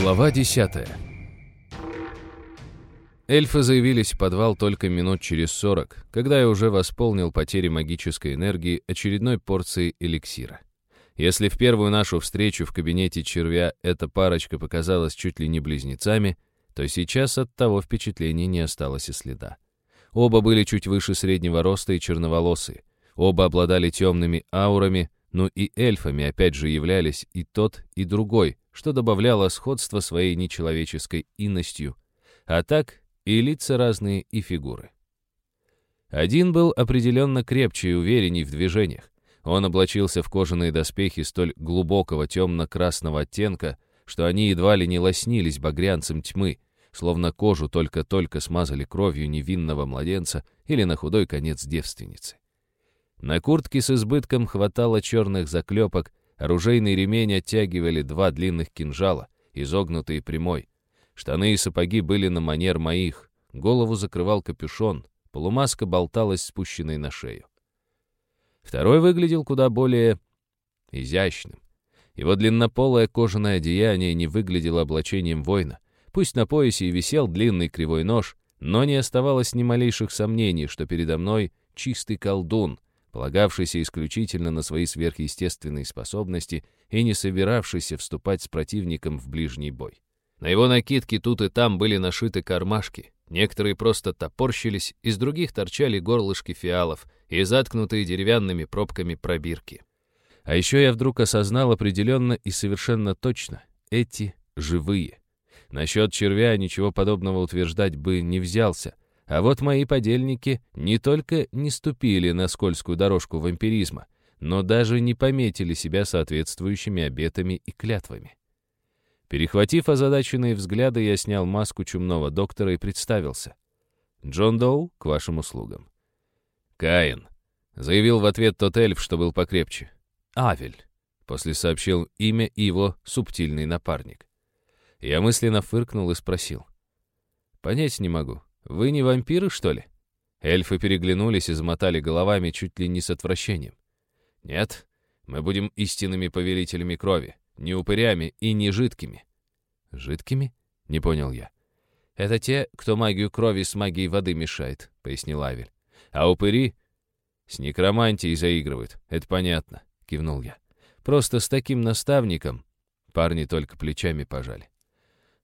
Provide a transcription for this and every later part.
Глава 10 Эльфы заявились в подвал только минут через 40, когда я уже восполнил потери магической энергии очередной порцией эликсира. Если в первую нашу встречу в кабинете червя эта парочка показалась чуть ли не близнецами, то сейчас от того впечатления не осталось и следа. Оба были чуть выше среднего роста и черноволосые. Оба обладали темными аурами, ну и эльфами опять же являлись и тот, и другой, что добавляло сходство своей нечеловеческой инностью. А так и лица разные, и фигуры. Один был определенно крепче и уверенней в движениях. Он облачился в кожаные доспехи столь глубокого темно-красного оттенка, что они едва ли не лоснились багрянцем тьмы, словно кожу только-только смазали кровью невинного младенца или на худой конец девственницы. На куртке с избытком хватало черных заклепок, оружейный ремень оттягивали два длинных кинжала, изогнутые прямой. Штаны и сапоги были на манер моих, голову закрывал капюшон, полумаска болталась спущенной на шею. Второй выглядел куда более изящным. Его длиннополое кожаное одеяние не выглядело облачением воина. Пусть на поясе и висел длинный кривой нож, но не оставалось ни малейших сомнений, что передо мной чистый колдун, полагавшийся исключительно на свои сверхъестественные способности и не собиравшийся вступать с противником в ближний бой. На его накидке тут и там были нашиты кармашки, некоторые просто топорщились, из других торчали горлышки фиалов и заткнутые деревянными пробками пробирки. А еще я вдруг осознал определенно и совершенно точно — эти живые. Насчет червя ничего подобного утверждать бы не взялся — а вот мои подельники не только не ступили на скользкую дорожку вампиризма, но даже не пометили себя соответствующими обетами и клятвами. Перехватив озадаченные взгляды, я снял маску чумного доктора и представился. «Джон Доу, к вашим услугам». «Каин», — заявил в ответ тот эльф, что был покрепче. «Авель», — после сообщил имя и его субтильный напарник. Я мысленно фыркнул и спросил. «Понять не могу. «Вы не вампиры, что ли?» Эльфы переглянулись и замотали головами чуть ли не с отвращением. «Нет, мы будем истинными повелителями крови, не упырями и не жидкими». «Жидкими?» — не понял я. «Это те, кто магию крови с магией воды мешает», — пояснил Авель. «А упыри с некромантией заигрывают, это понятно», — кивнул я. «Просто с таким наставником...» Парни только плечами пожали.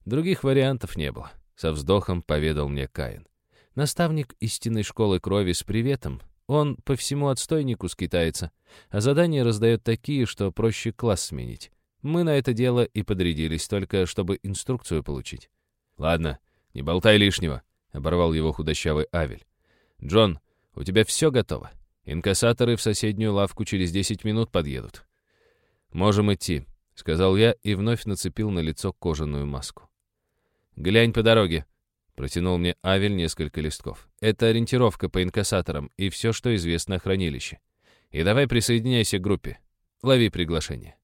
Других вариантов не было. Со вздохом поведал мне Каин. Наставник истинной школы крови с приветом. Он по всему отстойнику скитается, а задания раздает такие, что проще класс сменить. Мы на это дело и подрядились только, чтобы инструкцию получить. «Ладно, не болтай лишнего», — оборвал его худощавый Авель. «Джон, у тебя все готово. Инкассаторы в соседнюю лавку через 10 минут подъедут». «Можем идти», — сказал я и вновь нацепил на лицо кожаную маску. «Глянь по дороге», — протянул мне Авель несколько листков. «Это ориентировка по инкассаторам и все, что известно о хранилище. И давай присоединяйся к группе. Лови приглашение».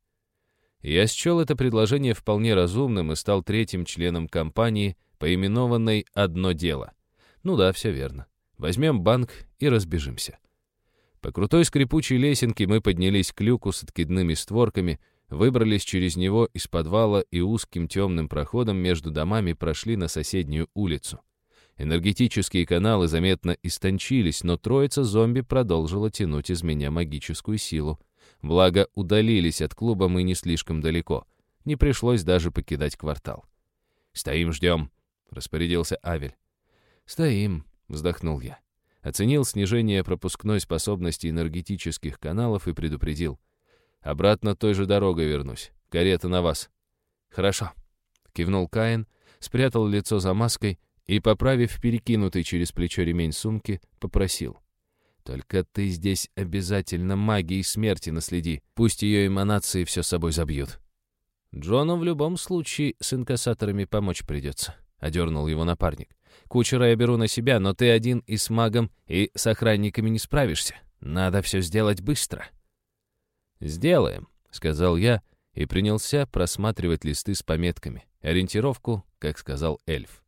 Я счел это предложение вполне разумным и стал третьим членом компании, поименованной «Одно дело». Ну да, все верно. Возьмем банк и разбежимся. По крутой скрипучей лесенке мы поднялись к люку с откидными створками, выбрались через него из подвала и узким темным проходом между домами прошли на соседнюю улицу. Энергетические каналы заметно истончились, но троица зомби продолжила тянуть из меня магическую силу. Благо, удалились от клуба мы не слишком далеко. Не пришлось даже покидать квартал. «Стоим, ждем», — распорядился Авель. «Стоим», — вздохнул я. Оценил снижение пропускной способности энергетических каналов и предупредил. Обратно той же дорогой вернусь. Карета на вас». «Хорошо», — кивнул Каин, спрятал лицо за маской и, поправив перекинутый через плечо ремень сумки, попросил. «Только ты здесь обязательно магией смерти наследи. Пусть ее эманации все собой забьют». «Джону в любом случае с инкассаторами помочь придется», — одернул его напарник. «Кучера я беру на себя, но ты один и с магом, и с охранниками не справишься. Надо все сделать быстро». «Сделаем», — сказал я и принялся просматривать листы с пометками. Ориентировку, как сказал эльф.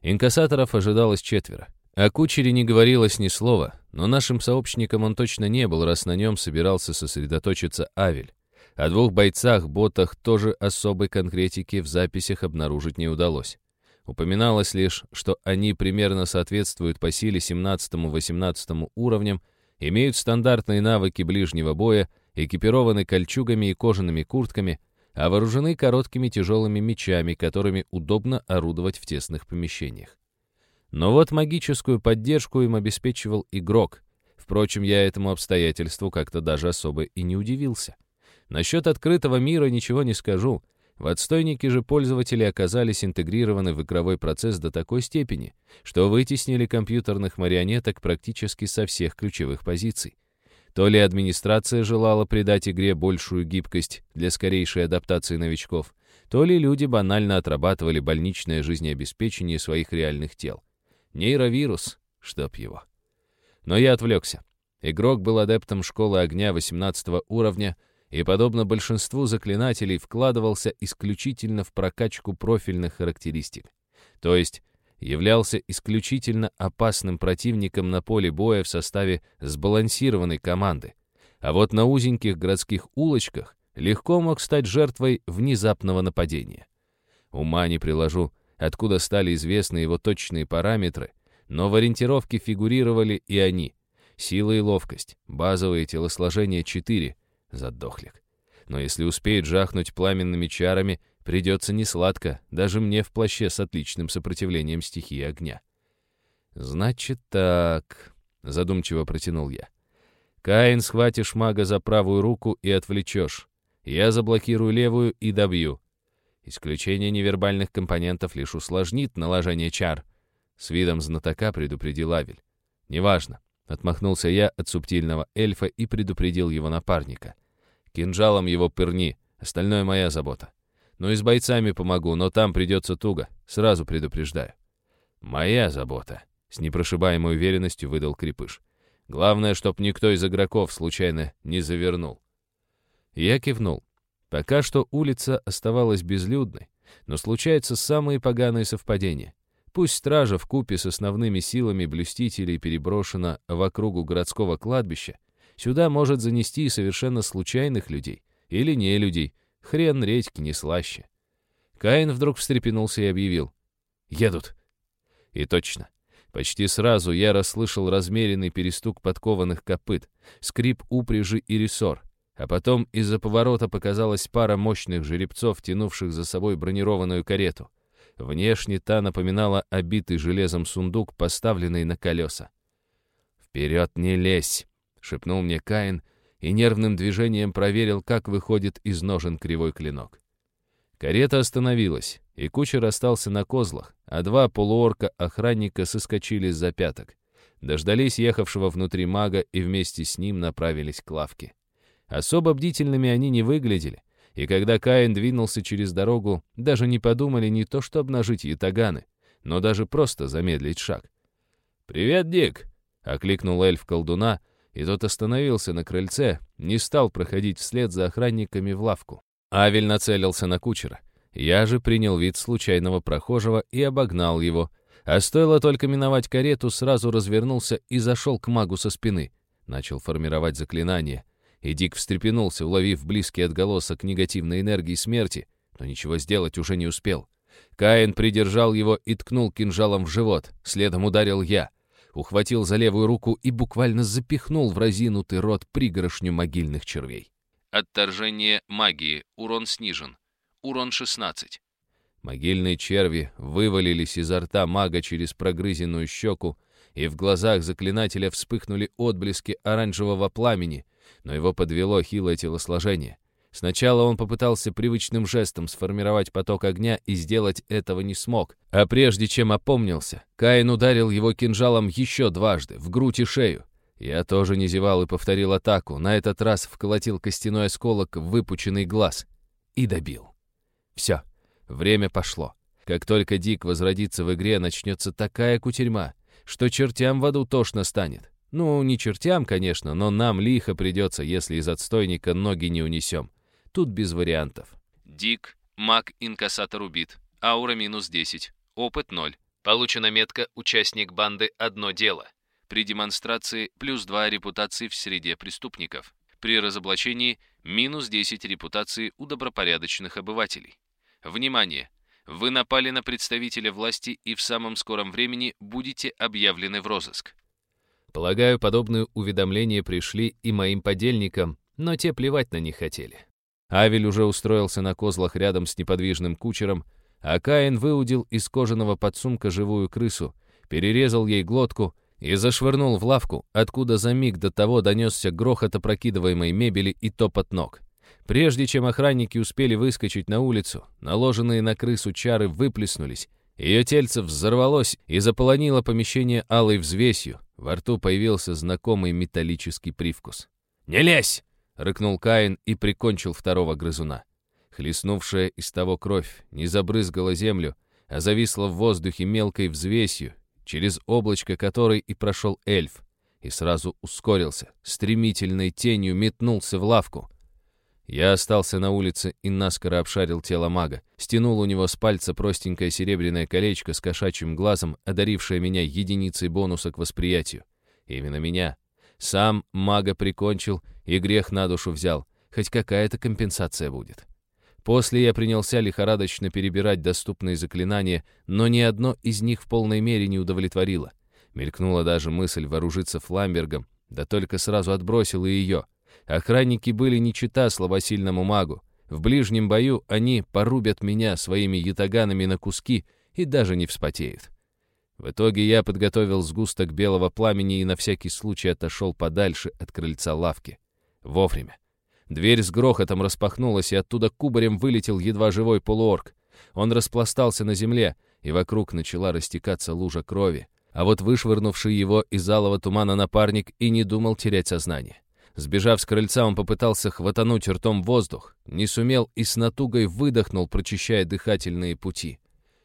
Инкассаторов ожидалось четверо. О кучере не говорилось ни слова, но нашим сообщником он точно не был, раз на нем собирался сосредоточиться Авель. О двух бойцах-ботах тоже особой конкретики в записях обнаружить не удалось. Упоминалось лишь, что они примерно соответствуют по силе 17-18 уровням, имеют стандартные навыки ближнего боя, экипированы кольчугами и кожаными куртками, а вооружены короткими тяжелыми мечами, которыми удобно орудовать в тесных помещениях. Но вот магическую поддержку им обеспечивал игрок. Впрочем, я этому обстоятельству как-то даже особо и не удивился. Насчет открытого мира ничего не скажу. В отстойнике же пользователи оказались интегрированы в игровой процесс до такой степени, что вытеснили компьютерных марионеток практически со всех ключевых позиций. То ли администрация желала придать игре большую гибкость для скорейшей адаптации новичков, то ли люди банально отрабатывали больничное жизнеобеспечение своих реальных тел. Нейровирус, чтоб его. Но я отвлекся. Игрок был адептом школы огня 18 уровня и, подобно большинству заклинателей, вкладывался исключительно в прокачку профильных характеристик. То есть являлся исключительно опасным противником на поле боя в составе сбалансированной команды. А вот на узеньких городских улочках легко мог стать жертвой внезапного нападения. Ума не приложу, откуда стали известны его точные параметры, но в ориентировке фигурировали и они. Сила и ловкость, базовые телосложения 4, задохлик. Но если успеет жахнуть пламенными чарами, Придется несладко, даже мне в плаще с отличным сопротивлением стихии огня. «Значит так», — задумчиво протянул я. «Каин, схватишь мага за правую руку и отвлечешь. Я заблокирую левую и добью. Исключение невербальных компонентов лишь усложнит наложение чар». С видом знатока предупредил Авель. «Неважно», — отмахнулся я от субтильного эльфа и предупредил его напарника. «Кинжалом его пырни, остальное моя забота. Ну и с бойцами помогу, но там придется туго. Сразу предупреждаю. Моя забота. С непрошибаемой уверенностью выдал Крепыш. Главное, чтоб никто из игроков случайно не завернул. Я кивнул. Пока что улица оставалась безлюдной, но случаются самые поганые совпадения. Пусть стража в купе с основными силами блюстителей переброшена в округу городского кладбища, сюда может занести совершенно случайных людей или не людей, Хрен редьки не слаще. Каин вдруг встрепенулся и объявил. «Едут!» И точно. Почти сразу я расслышал размеренный перестук подкованных копыт, скрип упряжи и рессор, а потом из-за поворота показалась пара мощных жеребцов, тянувших за собой бронированную карету. Внешне та напоминала обитый железом сундук, поставленный на колеса. «Вперед не лезь!» — шепнул мне Каин — и нервным движением проверил, как выходит из ножен кривой клинок. Карета остановилась, и кучер остался на козлах, а два полуорка-охранника соскочили с запяток. Дождались ехавшего внутри мага и вместе с ним направились к лавке. Особо бдительными они не выглядели, и когда Каин двинулся через дорогу, даже не подумали не то что обнажить ятаганы, но даже просто замедлить шаг. «Привет, Дик!» — окликнул эльф колдуна, и тот остановился на крыльце, не стал проходить вслед за охранниками в лавку. Авель нацелился на кучера. Я же принял вид случайного прохожего и обогнал его, а стоило только миновать карету, сразу развернулся и зашел к магу со спины. Начал формировать заклинание, и Дик встрепенулся, уловив близкий отголосок негативной энергии смерти, но ничего сделать уже не успел. Каин придержал его и ткнул кинжалом в живот, следом ударил я — ухватил за левую руку и буквально запихнул в разинутый рот пригоршню могильных червей. Отторжение магии. Урон снижен. Урон 16. Могильные черви вывалились изо рта мага через прогрызенную щеку, и в глазах заклинателя вспыхнули отблески оранжевого пламени, но его подвело хилое телосложение. Сначала он попытался привычным жестом сформировать поток огня и сделать этого не смог. А прежде чем опомнился, Каин ударил его кинжалом еще дважды, в грудь и шею. Я тоже не зевал и повторил атаку, на этот раз вколотил костяной осколок в выпученный глаз. И добил. Все, время пошло. Как только Дик возродится в игре, начнется такая кутерьма, что чертям в аду тошно станет. Ну, не чертям, конечно, но нам лихо придется, если из отстойника ноги не унесем. Тут без вариантов. Дик, маг, инкассатор убит. Аура минус 10. Опыт 0. Получена метка «Участник банды одно дело». При демонстрации плюс 2 репутации в среде преступников. При разоблачении Минус 10 репутации у добропорядочных обывателей. Внимание! Вы напали на представителя власти и в самом скором времени будете объявлены в розыск. Полагаю, подобные уведомления пришли и моим подельникам, но те плевать на них хотели. Авель уже устроился на козлах рядом с неподвижным кучером, а Каин выудил из кожаного подсумка живую крысу, перерезал ей глотку и зашвырнул в лавку, откуда за миг до того донесся грохот опрокидываемой мебели и топот ног. Прежде чем охранники успели выскочить на улицу, наложенные на крысу чары выплеснулись, ее тельце взорвалось и заполонило помещение алой взвесью, во рту появился знакомый металлический привкус. «Не лезь!» — рыкнул Каин и прикончил второго грызуна. Хлестнувшая из того кровь не забрызгала землю, а зависла в воздухе мелкой взвесью, через облачко которой и прошел эльф, и сразу ускорился, стремительной тенью метнулся в лавку. Я остался на улице и наскоро обшарил тело мага, стянул у него с пальца простенькое серебряное колечко с кошачьим глазом, одарившее меня единицей бонуса к восприятию. Именно меня. Сам мага прикончил и грех на душу взял, хоть какая-то компенсация будет. После я принялся лихорадочно перебирать доступные заклинания, но ни одно из них в полной мере не удовлетворило. Мелькнула даже мысль вооружиться фламбергом, да только сразу отбросил и ее. Охранники были не чита слабосильному магу. В ближнем бою они порубят меня своими ятаганами на куски и даже не вспотеют. В итоге я подготовил сгусток белого пламени и на всякий случай отошел подальше от крыльца лавки. Вовремя. Дверь с грохотом распахнулась, и оттуда кубарем вылетел едва живой полуорг. Он распластался на земле, и вокруг начала растекаться лужа крови. А вот вышвырнувший его из алого тумана напарник и не думал терять сознание. Сбежав с крыльца, он попытался хватануть ртом воздух, не сумел и с натугой выдохнул, прочищая дыхательные пути.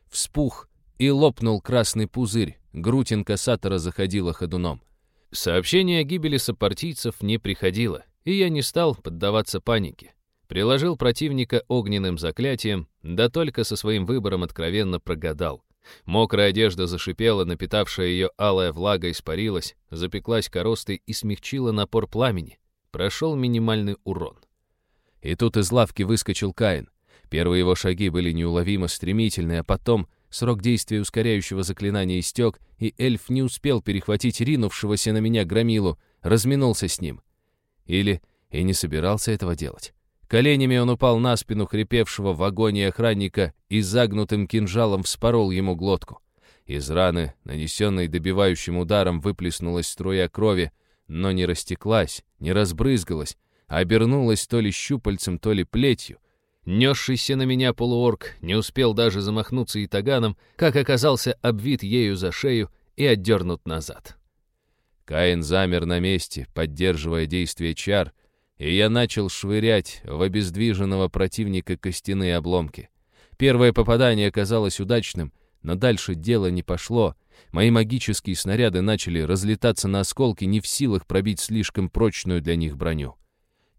Вспух и лопнул красный пузырь, грудь инкассатора заходила ходуном. Сообщение о гибели сопартийцев не приходило, и я не стал поддаваться панике. Приложил противника огненным заклятием, да только со своим выбором откровенно прогадал. Мокрая одежда зашипела, напитавшая ее алая влага испарилась, запеклась коростой и смягчила напор пламени. Прошел минимальный урон. И тут из лавки выскочил Каин. Первые его шаги были неуловимо стремительны, а потом срок действия ускоряющего заклинания истек, и эльф не успел перехватить ринувшегося на меня громилу, разминулся с ним. Или и не собирался этого делать. Коленями он упал на спину хрипевшего в агонии охранника и загнутым кинжалом вспорол ему глотку. Из раны, нанесенной добивающим ударом, выплеснулась струя крови, но не растеклась, не разбрызгалась, а обернулась то ли щупальцем, то ли плетью. Несшийся на меня полуорг не успел даже замахнуться и таганом, как оказался обвит ею за шею и отдернут назад. Каин замер на месте, поддерживая действие чар, и я начал швырять в обездвиженного противника костяные обломки. Первое попадание оказалось удачным, но дальше дело не пошло. Мои магические снаряды начали разлетаться на осколки, не в силах пробить слишком прочную для них броню.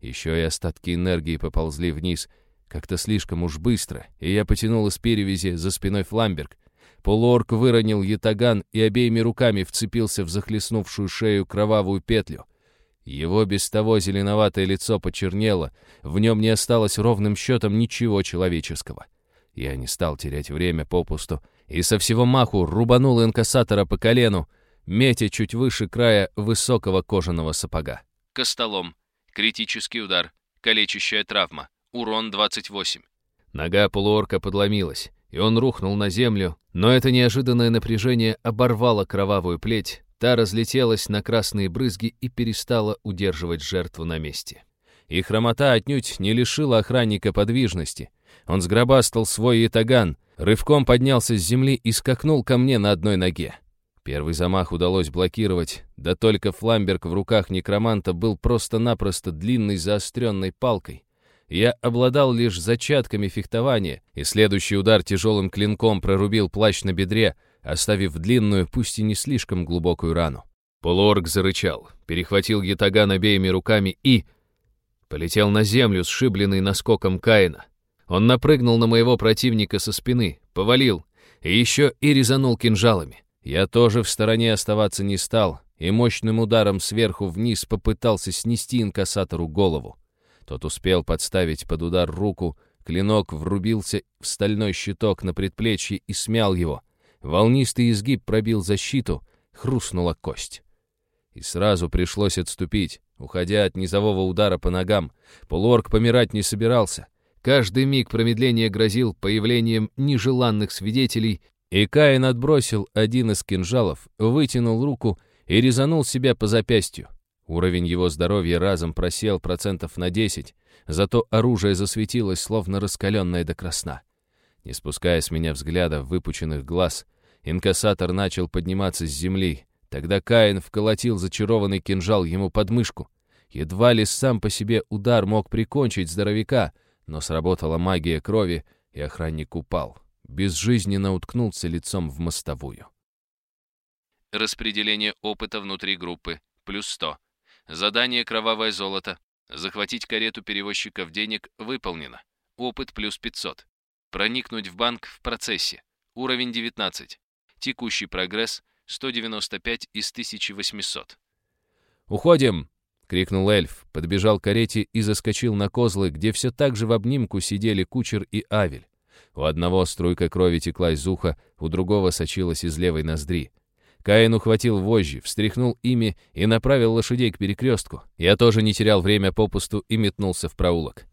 Еще и остатки энергии поползли вниз, как-то слишком уж быстро, и я потянул из перевязи за спиной фламберг, Полуорк выронил ятаган и обеими руками вцепился в захлестнувшую шею кровавую петлю. Его без того зеленоватое лицо почернело, в нем не осталось ровным счетом ничего человеческого. Я не стал терять время попусту и со всего маху рубанул инкассатора по колену, метя чуть выше края высокого кожаного сапога. Костолом. Критический удар. Калечащая травма. Урон 28. Нога полуорка подломилась и он рухнул на землю, но это неожиданное напряжение оборвало кровавую плеть, та разлетелась на красные брызги и перестала удерживать жертву на месте. И хромота отнюдь не лишила охранника подвижности. Он сгробастал свой ятаган, рывком поднялся с земли и скакнул ко мне на одной ноге. Первый замах удалось блокировать, да только фламберг в руках некроманта был просто-напросто длинной заостренной палкой. Я обладал лишь зачатками фехтования, и следующий удар тяжелым клинком прорубил плащ на бедре, оставив длинную, пусть и не слишком глубокую рану. Полуорг зарычал, перехватил ятаган обеими руками и... Полетел на землю, сшибленный наскоком Каина. Он напрыгнул на моего противника со спины, повалил, и еще и резанул кинжалами. Я тоже в стороне оставаться не стал, и мощным ударом сверху вниз попытался снести инкассатору голову. Тот успел подставить под удар руку, клинок врубился в стальной щиток на предплечье и смял его. Волнистый изгиб пробил защиту, хрустнула кость. И сразу пришлось отступить, уходя от низового удара по ногам. Полуорг помирать не собирался. Каждый миг промедления грозил появлением нежеланных свидетелей, и Каин отбросил один из кинжалов, вытянул руку и резанул себя по запястью. Уровень его здоровья разом просел процентов на 10, зато оружие засветилось, словно раскаленное до красна. Не спуская с меня взгляда выпученных глаз, инкассатор начал подниматься с земли. Тогда Каин вколотил зачарованный кинжал ему под мышку. Едва ли сам по себе удар мог прикончить здоровяка, но сработала магия крови, и охранник упал. Безжизненно уткнулся лицом в мостовую. Распределение опыта внутри группы. Плюс 100. Задание «Кровавое золото». Захватить карету перевозчиков денег выполнено. Опыт плюс 500. Проникнуть в банк в процессе. Уровень 19. Текущий прогресс 195 из 1800. «Уходим!» — крикнул эльф, подбежал к карете и заскочил на козлы, где все так же в обнимку сидели кучер и авель. У одного струйка крови текла из уха, у другого сочилась из левой ноздри. Каин ухватил вожжи, встряхнул ими и направил лошадей к перекрестку. Я тоже не терял время попусту и метнулся в проулок.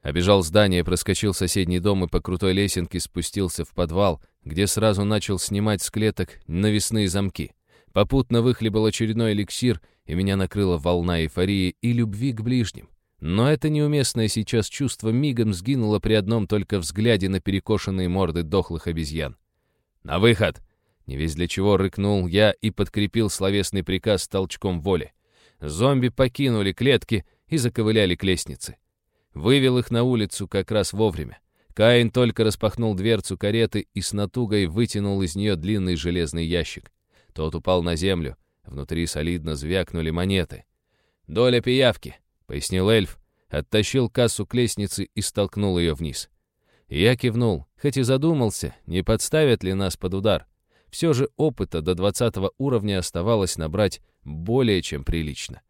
Обежал здание, проскочил соседний дом и по крутой лесенке спустился в подвал, где сразу начал снимать с клеток навесные замки. Попутно выхлебал очередной эликсир, и меня накрыла волна эйфории и любви к ближним. Но это неуместное сейчас чувство мигом сгинуло при одном только взгляде на перекошенные морды дохлых обезьян. «На выход!» Не весь для чего рыкнул я и подкрепил словесный приказ толчком воли. Зомби покинули клетки и заковыляли к лестнице. Вывел их на улицу как раз вовремя. Каин только распахнул дверцу кареты и с натугой вытянул из нее длинный железный ящик. Тот упал на землю. Внутри солидно звякнули монеты. «Доля пиявки», — пояснил эльф, оттащил кассу к лестнице и столкнул ее вниз. Я кивнул, хоть и задумался, не подставят ли нас под удар. Все же опыта до 20 уровня оставалось набрать более чем прилично.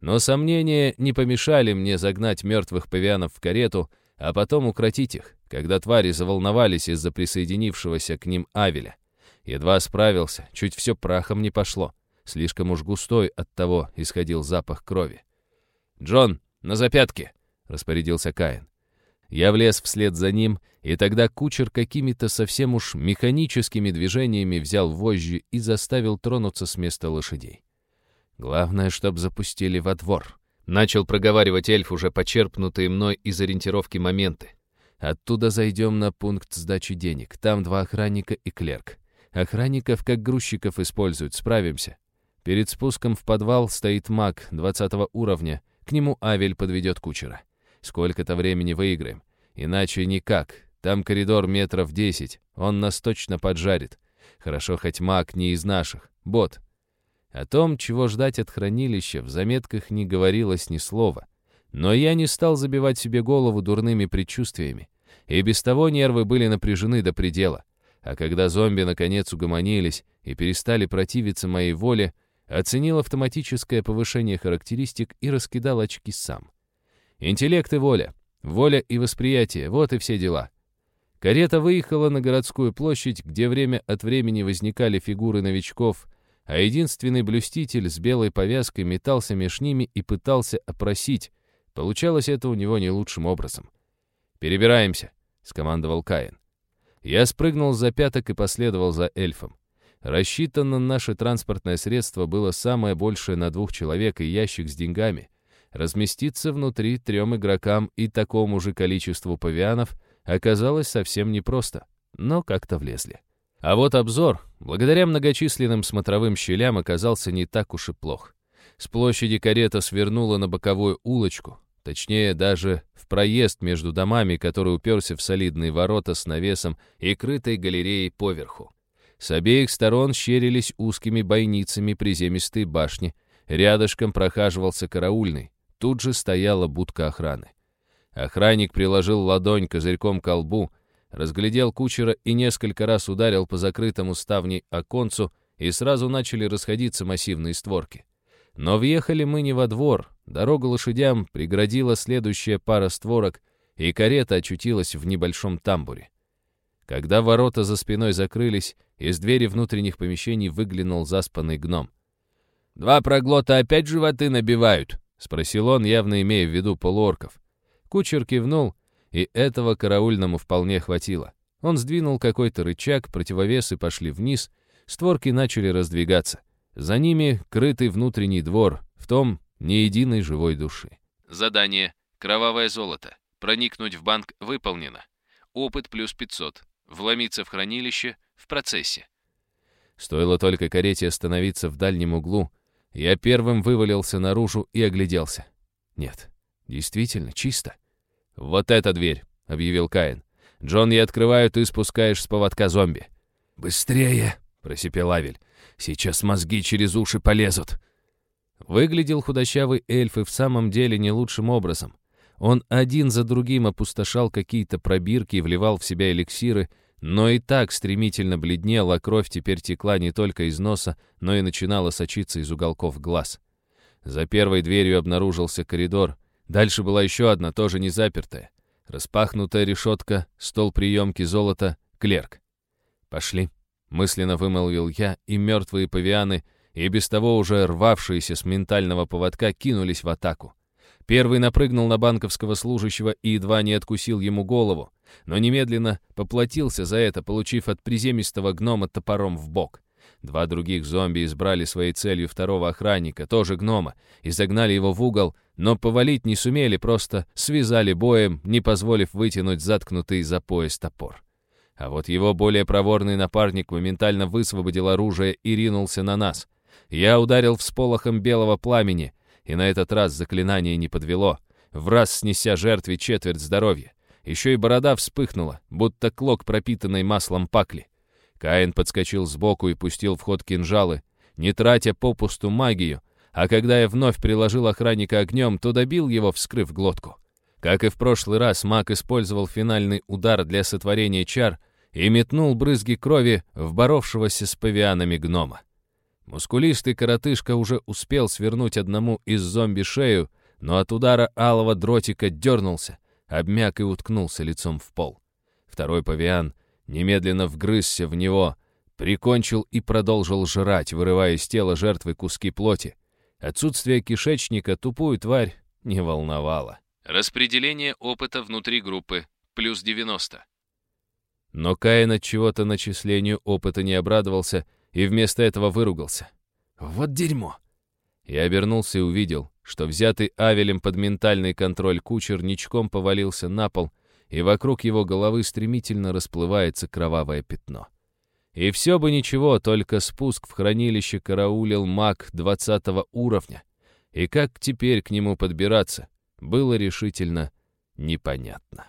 Но сомнения не помешали мне загнать мертвых павианов в карету, а потом укротить их, когда твари заволновались из-за присоединившегося к ним Авеля. Едва справился, чуть все прахом не пошло. Слишком уж густой от того исходил запах крови. «Джон, на запятки!» — распорядился Каин. Я влез вслед за ним, и тогда кучер какими-то совсем уж механическими движениями взял вожжи и заставил тронуться с места лошадей. Главное, чтоб запустили во двор. Начал проговаривать эльф уже почерпнутые мной из ориентировки моменты. Оттуда зайдем на пункт сдачи денег. Там два охранника и клерк. Охранников как грузчиков используют, справимся. Перед спуском в подвал стоит маг 20 уровня. К нему Авель подведет кучера. Сколько-то времени выиграем. Иначе никак. Там коридор метров десять. Он нас точно поджарит. Хорошо, хоть маг не из наших. Бот. О том, чего ждать от хранилища, в заметках не говорилось ни слова. Но я не стал забивать себе голову дурными предчувствиями. И без того нервы были напряжены до предела. А когда зомби наконец угомонились и перестали противиться моей воле, оценил автоматическое повышение характеристик и раскидал очки сам. Интеллект и воля. Воля и восприятие. Вот и все дела. Карета выехала на городскую площадь, где время от времени возникали фигуры новичков, а единственный блюститель с белой повязкой метался меж ними и пытался опросить. Получалось это у него не лучшим образом. «Перебираемся», — скомандовал Каин. Я спрыгнул за пяток и последовал за эльфом. Рассчитано наше транспортное средство было самое большее на двух человек и ящик с деньгами. Разместиться внутри трем игрокам и такому же количеству павианов оказалось совсем непросто, но как-то влезли. А вот обзор, благодаря многочисленным смотровым щелям, оказался не так уж и плох. С площади карета свернула на боковую улочку, точнее, даже в проезд между домами, который уперся в солидные ворота с навесом и крытой галереей поверху. С обеих сторон щерились узкими бойницами приземистые башни, рядышком прохаживался караульный, Тут же стояла будка охраны. Охранник приложил ладонь козырьком к колбу, разглядел кучера и несколько раз ударил по закрытому ставней оконцу, и сразу начали расходиться массивные створки. Но въехали мы не во двор, дорогу лошадям преградила следующая пара створок, и карета очутилась в небольшом тамбуре. Когда ворота за спиной закрылись, из двери внутренних помещений выглянул заспанный гном. «Два проглота опять животы набивают?» — спросил он, явно имея в виду полуорков. Кучер кивнул, и этого караульному вполне хватило. Он сдвинул какой-то рычаг, противовесы пошли вниз, створки начали раздвигаться. За ними крытый внутренний двор, в том ни единой живой души. Задание «Кровавое золото». Проникнуть в банк выполнено. Опыт плюс 500. Вломиться в хранилище в процессе. Стоило только карете остановиться в дальнем углу, я первым вывалился наружу и огляделся. Нет, действительно, чисто. «Вот эта дверь», — объявил Каин. «Джон, я открываю, ты спускаешь с поводка зомби». «Быстрее!» — просипел Авель. «Сейчас мозги через уши полезут». Выглядел худощавый эльф и в самом деле не лучшим образом. Он один за другим опустошал какие-то пробирки и вливал в себя эликсиры, но и так стремительно бледнел, а кровь теперь текла не только из носа, но и начинала сочиться из уголков глаз. За первой дверью обнаружился коридор. Дальше была еще одна, тоже не запертая. Распахнутая решетка, стол приемки золота, клерк. «Пошли», — мысленно вымолвил я, и мертвые павианы, и без того уже рвавшиеся с ментального поводка, кинулись в атаку. Первый напрыгнул на банковского служащего и едва не откусил ему голову, но немедленно поплатился за это, получив от приземистого гнома топором в бок. Два других зомби избрали своей целью второго охранника, тоже гнома, и загнали его в угол, но повалить не сумели, просто связали боем, не позволив вытянуть заткнутый за пояс топор. А вот его более проворный напарник моментально высвободил оружие и ринулся на нас. Я ударил всполохом белого пламени — и на этот раз заклинание не подвело, в раз снеся жертве четверть здоровья. Еще и борода вспыхнула, будто клок, пропитанный маслом пакли. Каин подскочил сбоку и пустил в ход кинжалы, не тратя попусту магию, а когда я вновь приложил охранника огнем, то добил его, вскрыв глотку. Как и в прошлый раз, маг использовал финальный удар для сотворения чар и метнул брызги крови в боровшегося с павианами гнома. Мускулистый коротышка уже успел свернуть одному из зомби шею, но от удара алого дротика дернулся, обмяк и уткнулся лицом в пол. Второй павиан немедленно вгрызся в него, прикончил и продолжил жрать, вырывая из тела жертвы куски плоти. Отсутствие кишечника тупую тварь не волновало. Распределение опыта внутри группы плюс 90. Но Каин от чего-то начислению опыта не обрадовался и вместо этого выругался. «Вот дерьмо!» Я обернулся и увидел, что взятый Авелем под ментальный контроль кучер ничком повалился на пол, и вокруг его головы стремительно расплывается кровавое пятно. И все бы ничего, только спуск в хранилище караулил маг двадцатого уровня. И как теперь к нему подбираться, было решительно непонятно.